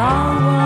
wrong